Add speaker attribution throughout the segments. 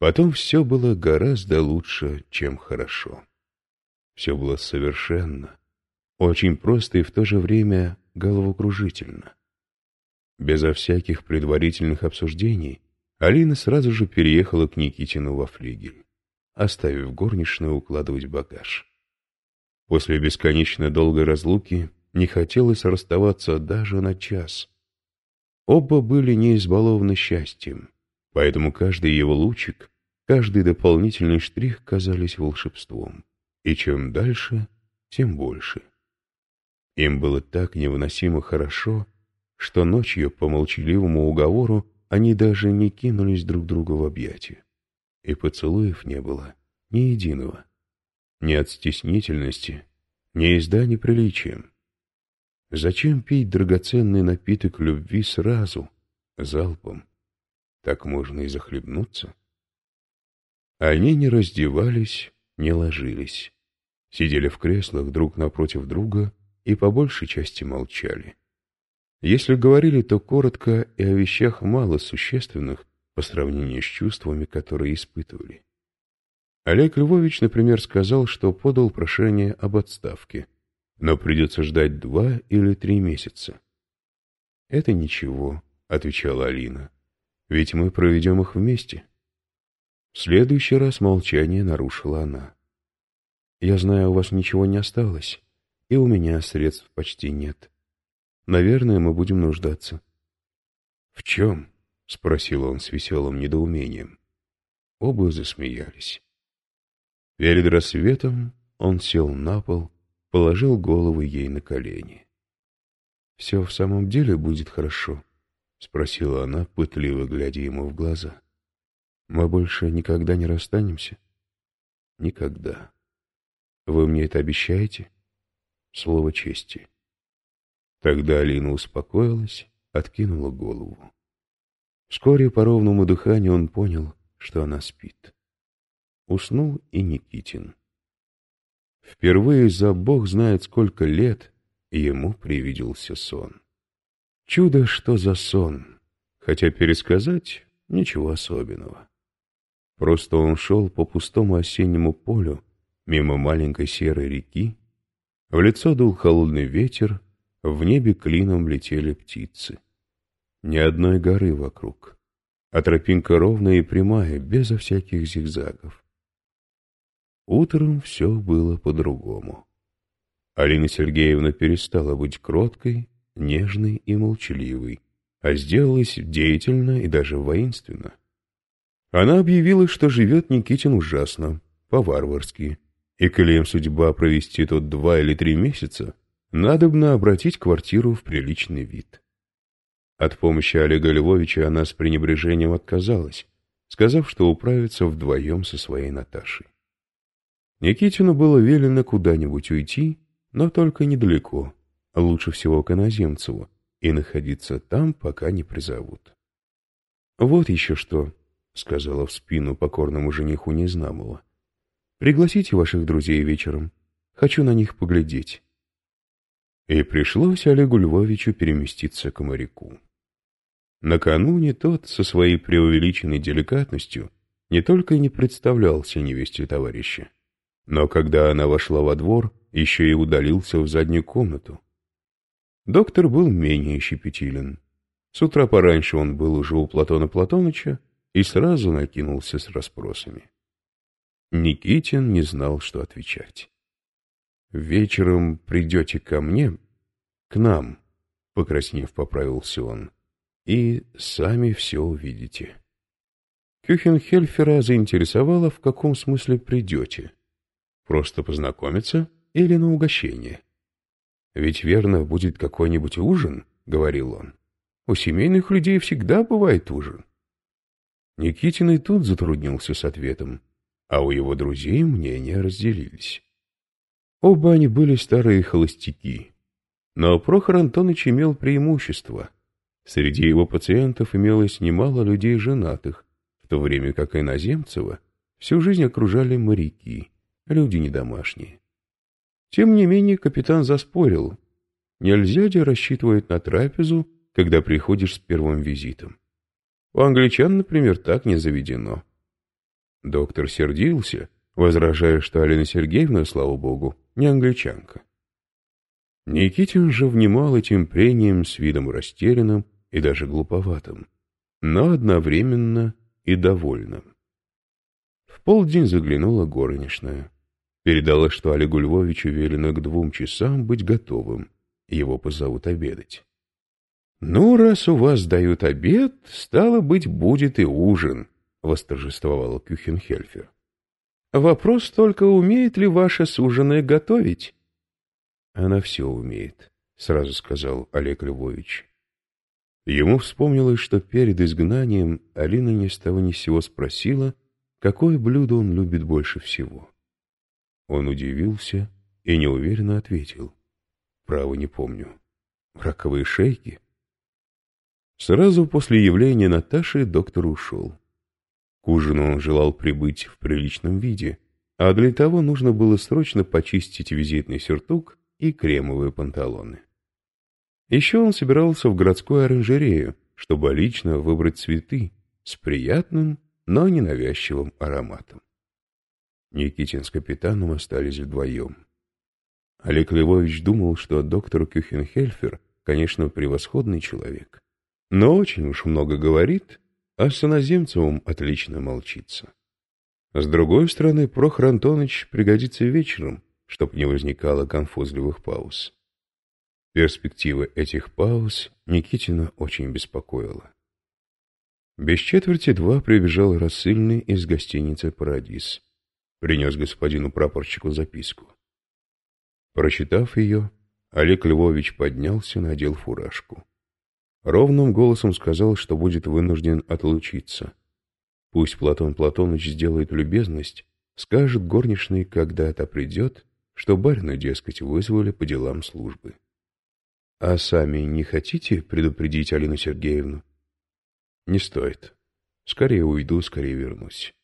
Speaker 1: Потом все было гораздо лучше, чем хорошо. Все было совершенно, очень просто и в то же время головокружительно. Безо всяких предварительных обсуждений Алина сразу же переехала к Никитину во флигель, оставив горничную укладывать багаж. После бесконечно долгой разлуки не хотелось расставаться даже на час. Оба были не избалованы счастьем, поэтому каждый его лучик, каждый дополнительный штрих казались волшебством. И чем дальше, тем больше. Им было так невыносимо хорошо, что ночью по молчаливому уговору они даже не кинулись друг другу в объятия. И поцелуев не было ни единого. Ни от стеснительности, ни изда неприличием. Зачем пить драгоценный напиток любви сразу, залпом? Так можно и захлебнуться. Они не раздевались, не ложились. Сидели в креслах друг напротив друга и по большей части молчали. Если говорили, то коротко и о вещах мало существенных по сравнению с чувствами, которые испытывали. Олег Львович, например, сказал, что подал прошение об отставке, но придется ждать два или три месяца. «Это ничего», — отвечала Алина, — «ведь мы проведем их вместе». В следующий раз молчание нарушила она. «Я знаю, у вас ничего не осталось, и у меня средств почти нет. Наверное, мы будем нуждаться. — В чем? — спросил он с веселым недоумением. Оба засмеялись. Перед рассветом он сел на пол, положил голову ей на колени. — Все в самом деле будет хорошо? — спросила она, пытливо глядя ему в глаза. — Мы больше никогда не расстанемся? — Никогда. — Вы мне это обещаете? — Слово чести. — Тогда Алина успокоилась, откинула голову. Вскоре по ровному дыханию он понял, что она спит. Уснул и Никитин. Впервые за бог знает сколько лет ему привиделся сон. Чудо, что за сон, хотя пересказать ничего особенного. Просто он шел по пустому осеннему полю, мимо маленькой серой реки, в лицо дул холодный ветер, в небе клином летели птицы. Ни одной горы вокруг, а тропинка ровная и прямая, безо всяких зигзагов. Утром все было по-другому. Алина Сергеевна перестала быть кроткой, нежной и молчаливой, а сделалась деятельна и даже воинственна. Она объявила, что живет Никитин ужасно, по-варварски, и коли им судьба провести тут два или три месяца, надобно обратить квартиру в приличный вид. От помощи Олега Львовича она с пренебрежением отказалась, сказав, что управится вдвоем со своей Наташей. Никитину было велено куда-нибудь уйти, но только недалеко, лучше всего к иноземцеву, и находиться там, пока не призовут. «Вот еще что», — сказала в спину покорному жениху Незнамова. «Пригласите ваших друзей вечером. Хочу на них поглядеть». И пришлось Олегу Львовичу переместиться к моряку. Накануне тот со своей преувеличенной деликатностью не только не представлялся невесте товарища, но когда она вошла во двор, еще и удалился в заднюю комнату. Доктор был менее щепетилен. С утра пораньше он был уже у Платона Платоныча и сразу накинулся с расспросами. Никитин не знал, что отвечать. «Вечером придете ко мне, к нам», — покраснев, поправился он, — «и сами все увидите». Кюхенхельфера заинтересовало, в каком смысле придете. Просто познакомиться или на угощение? «Ведь верно, будет какой-нибудь ужин», — говорил он. «У семейных людей всегда бывает ужин». Никитин и тут затруднился с ответом, а у его друзей мнения разделились. Оба они были старые холостяки. Но Прохор Антонович имел преимущество. Среди его пациентов имелось немало людей женатых, в то время как иноземцева всю жизнь окружали моряки, люди недомашние. Тем не менее капитан заспорил. Нельзя ли рассчитывать на трапезу, когда приходишь с первым визитом? У англичан, например, так не заведено. Доктор сердился, возражая, что Алина Сергеевна, слава богу, не англичанка. Никитин же внимал этим прением с видом растерянным и даже глуповатым, но одновременно и довольным. В полдень заглянула горничная. Передала, что Олегу Львовичу велено к двум часам быть готовым, его позовут обедать. «Ну, раз у вас дают обед, стало быть, будет и ужин», — восторжествовал Кюхенхельфер. «Вопрос только, умеет ли ваша суженая готовить?» «Она все умеет», — сразу сказал Олег Львович. Ему вспомнилось, что перед изгнанием Алина ни с того ни сего спросила, какое блюдо он любит больше всего. Он удивился и неуверенно ответил. «Право не помню. Раковые шейки?» Сразу после явления Наташи доктор ушел. К ужину он желал прибыть в приличном виде, а для того нужно было срочно почистить визитный сюртук и кремовые панталоны. Еще он собирался в городскую оранжерею, чтобы лично выбрать цветы с приятным, но ненавязчивым ароматом. Никитин с капитаном остались вдвоем. Олег Львович думал, что доктор Кюхенхельфер, конечно, превосходный человек, но очень уж много говорит, а с иноземцевым отлично молчится. С другой стороны, Прохор Антонович пригодится вечером, чтоб не возникало конфузливых пауз. Перспектива этих пауз Никитина очень беспокоила. Без четверти два прибежал рассыльный из гостиницы «Парадис». Принес господину прапорщику записку. Прочитав ее, Олег Львович поднялся, надел фуражку. Ровным голосом сказал, что будет вынужден отлучиться. Пусть Платон Платоныч сделает любезность, скажет горничной, когда это придет, что барина, дескать, вызвали по делам службы. А сами не хотите предупредить Алину Сергеевну? Не стоит. Скорее уйду, скорее вернусь.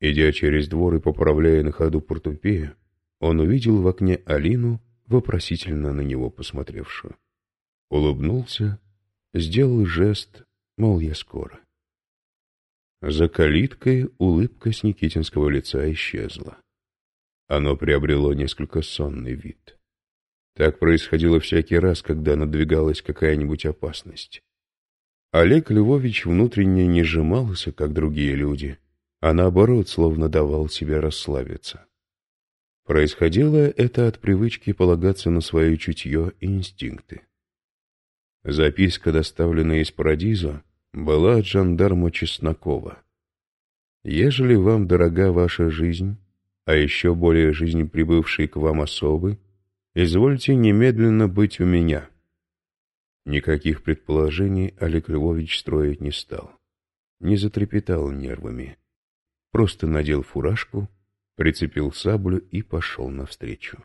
Speaker 1: Идя через двор и поправляя на ходу портупею, он увидел в окне Алину, вопросительно на него посмотревшую улыбнулся, сделал жест, мол, я скоро. За калиткой улыбка с Никитинского лица исчезла. Оно приобрело несколько сонный вид. Так происходило всякий раз, когда надвигалась какая-нибудь опасность. Олег Львович внутренне не сжимался, как другие люди, а наоборот, словно давал себе расслабиться. Происходило это от привычки полагаться на свое чутье и инстинкты. Записка, доставленная из Парадизо, была от жандарма Чеснокова. «Ежели вам дорога ваша жизнь, а еще более жизнь прибывшей к вам особы, извольте немедленно быть у меня». Никаких предположений Олег Львович строить не стал. Не затрепетал нервами. Просто надел фуражку, прицепил саблю и пошел навстречу.